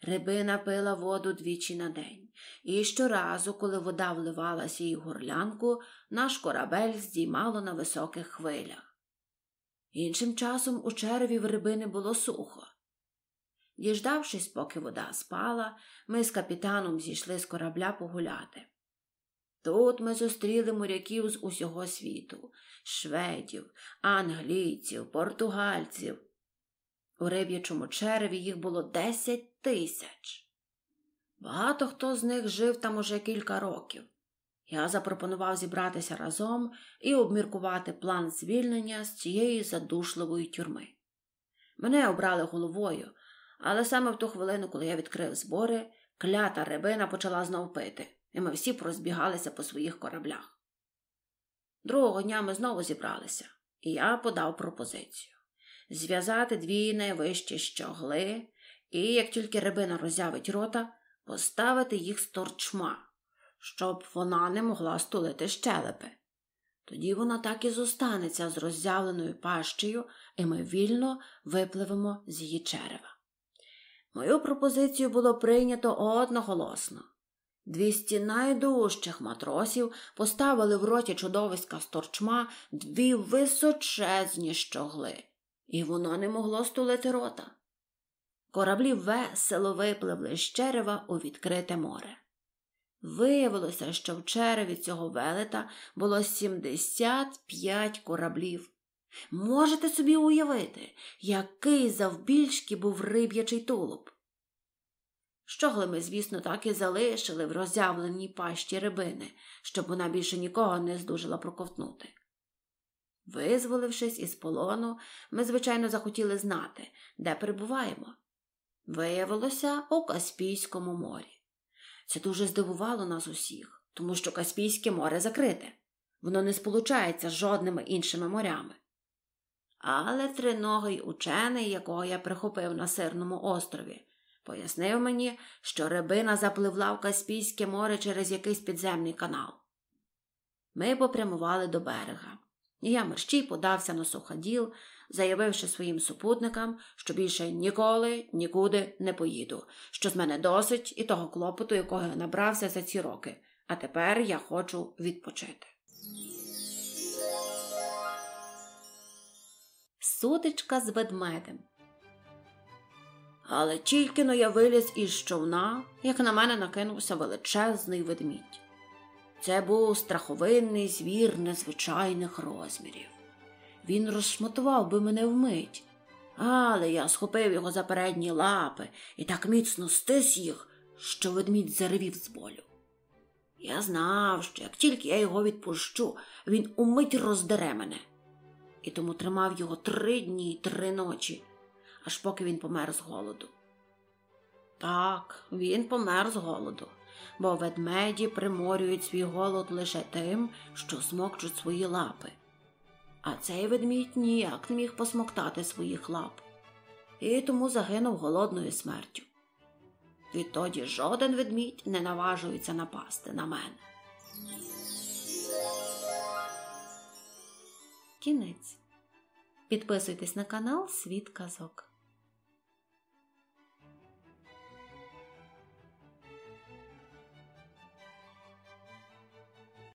Рибина пила воду двічі на день, і щоразу, коли вода вливалася їй горлянку, наш корабель здіймало на високих хвилях. Іншим часом у череві в рибини було сухо. Діждавшись, поки вода спала, ми з капітаном зійшли з корабля погуляти. Тут ми зустріли моряків з усього світу шведів, англійців, португальців. У риб'ячому череві їх було десять тисяч. Багато хто з них жив там уже кілька років. Я запропонував зібратися разом і обміркувати план звільнення з цієї задушливої тюрми. Мене обрали головою, але саме в ту хвилину, коли я відкрив збори, клята рибина почала знов пити, і ми всі порозбігалися по своїх кораблях. Другого дня ми знову зібралися, і я подав пропозицію зв'язати дві найвищі щогли, і, як тільки рибина роззявить рота, поставити їх з торчма, щоб вона не могла стулити щелепи. Тоді вона так і зостанеться з роззявленою пащею, і ми вільно випливемо з її черева. Мою пропозицію було прийнято одноголосно. Двісті найдужчих матросів поставили в роті чудовиська з торчма дві височезні щогли, і воно не могло стулити рота. Кораблі весело випливли з черева у відкрите море. Виявилося, що в череві цього велета було 75 кораблів. Можете собі уявити, який завбільшки був риб'ячий тулуб. Щогли ми, звісно, так і залишили в роззявленій пащі рибини, щоб вона більше нікого не здужила проковтнути. Визволившись із полону, ми, звичайно, захотіли знати, де перебуваємо. Виявилося у Каспійському морі. Це дуже здивувало нас усіх, тому що Каспійське море закрите, воно не сполучається з жодними іншими морями. Але триногий учений, якого я прихопив на сирному острові, пояснив мені, що рибина запливла в Каспійське море через якийсь підземний канал. Ми попрямували до берега, і я мерщій подався на суходіл, заявивши своїм супутникам, що більше ніколи нікуди не поїду, що з мене досить і того клопоту, якого я набрався за ці роки, а тепер я хочу відпочити. Сутичка з ведмедем. Але тільки но я виліз із човна, як на мене накинувся величезний ведмідь. Це був страховинний звір незвичайних розмірів. Він розшматував би мене вмить, але я схопив його за передні лапи і так міцно стис їх, що ведмідь заревів з болю. Я знав, що як тільки я його відпущу, він умить роздере мене, і тому тримав його три дні й три ночі, аж поки він помер з голоду. Так, він помер з голоду, бо ведмеді приморюють свій голод лише тим, що смокчуть свої лапи. А цей ведмідь ніяк не міг посмоктати своїх лап, і тому загинув голодною смертю. Відтоді жоден ведмідь не наважується напасти на мене. Кінець. Підписуйтесь на канал Світ Казок.